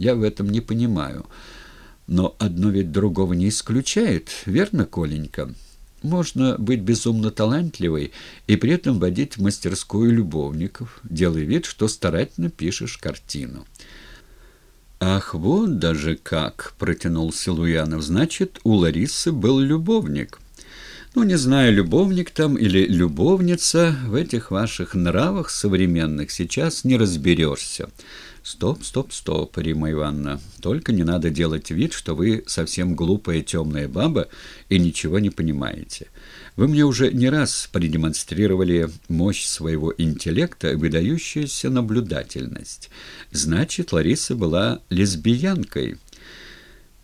Я в этом не понимаю. Но одно ведь другого не исключает, верно, Коленька? Можно быть безумно талантливой и при этом водить в мастерскую любовников, делая вид, что старательно пишешь картину. «Ах, вот даже как!» — протянул Силуянов. «Значит, у Ларисы был любовник». Ну, не знаю, любовник там или любовница, в этих ваших нравах современных сейчас не разберешься. Стоп, стоп, стоп, Рима Ивановна, только не надо делать вид, что вы совсем глупая темная баба и ничего не понимаете. Вы мне уже не раз продемонстрировали мощь своего интеллекта и выдающуюся наблюдательность. Значит, Лариса была лесбиянкой».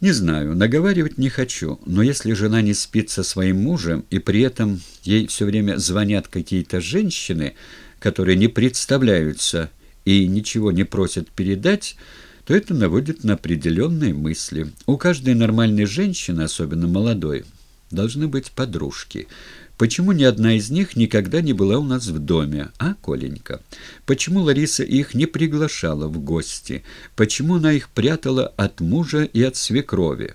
Не знаю, наговаривать не хочу, но если жена не спит со своим мужем, и при этом ей все время звонят какие-то женщины, которые не представляются и ничего не просят передать, то это наводит на определенные мысли. У каждой нормальной женщины, особенно молодой, должны быть подружки. Почему ни одна из них никогда не была у нас в доме, а, Коленька? Почему Лариса их не приглашала в гости? Почему она их прятала от мужа и от свекрови?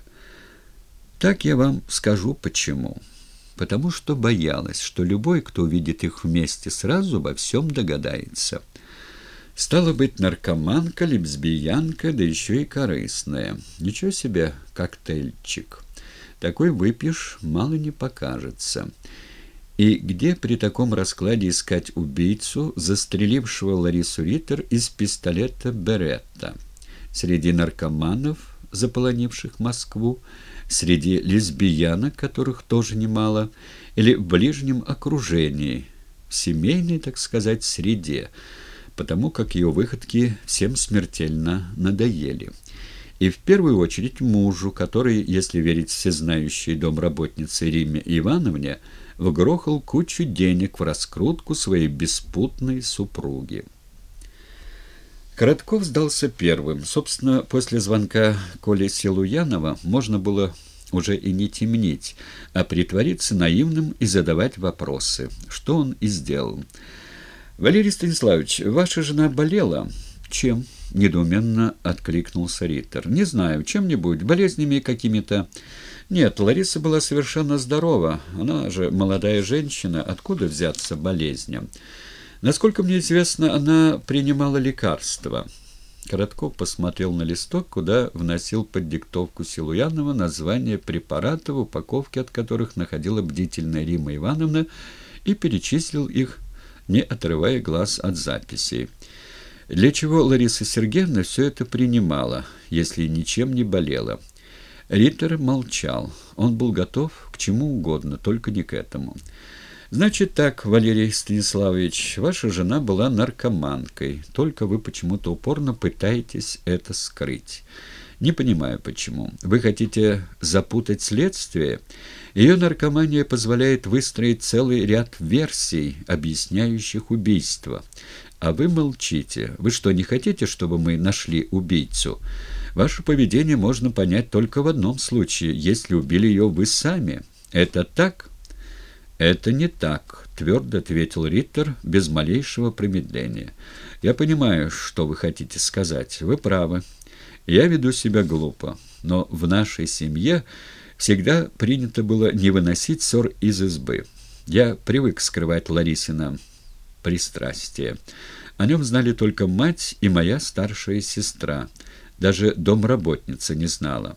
Так я вам скажу почему. Потому что боялась, что любой, кто увидит их вместе, сразу во всем догадается. Стало быть, наркоманка, лесбиянка, да еще и корыстная. Ничего себе коктейльчик. Такой выпьешь, мало не покажется. И где при таком раскладе искать убийцу, застрелившего Ларису Риттер из пистолета Беретта? Среди наркоманов, заполонивших Москву, среди лесбиянок, которых тоже немало, или в ближнем окружении, в семейной, так сказать, среде, потому как ее выходки всем смертельно надоели. И в первую очередь мужу, который, если верить всезнающей домработнице Риме Ивановне, вгрохал кучу денег в раскрутку своей беспутной супруги. Коротков сдался первым. Собственно, после звонка Коли Силуянова можно было уже и не темнить, а притвориться наивным и задавать вопросы, что он и сделал. «Валерий Станиславович, ваша жена болела?» «Чем?» — недоуменно откликнулся Риттер. «Не знаю, чем-нибудь, болезнями какими-то...» Нет, Лариса была совершенно здорова. Она же молодая женщина. Откуда взяться болезням? Насколько мне известно, она принимала лекарства. Коротков посмотрел на листок, куда вносил под диктовку Силуянова название препаратов, упаковки от которых находила бдительная Рима Ивановна, и перечислил их, не отрывая глаз от записей. Для чего Лариса Сергеевна все это принимала, если ничем не болела? Риттер молчал. Он был готов к чему угодно, только не к этому. «Значит так, Валерий Станиславович, ваша жена была наркоманкой, только вы почему-то упорно пытаетесь это скрыть. Не понимаю, почему. Вы хотите запутать следствие? Ее наркомания позволяет выстроить целый ряд версий, объясняющих убийство. А вы молчите. Вы что, не хотите, чтобы мы нашли убийцу?» Ваше поведение можно понять только в одном случае, если убили ее вы сами. Это так? Это не так, твердо ответил Риттер без малейшего промедления. Я понимаю, что вы хотите сказать. Вы правы. Я веду себя глупо, но в нашей семье всегда принято было не выносить ссор из избы. Я привык скрывать Ларисина пристрастие. О нем знали только мать и моя старшая сестра – даже домработница не знала.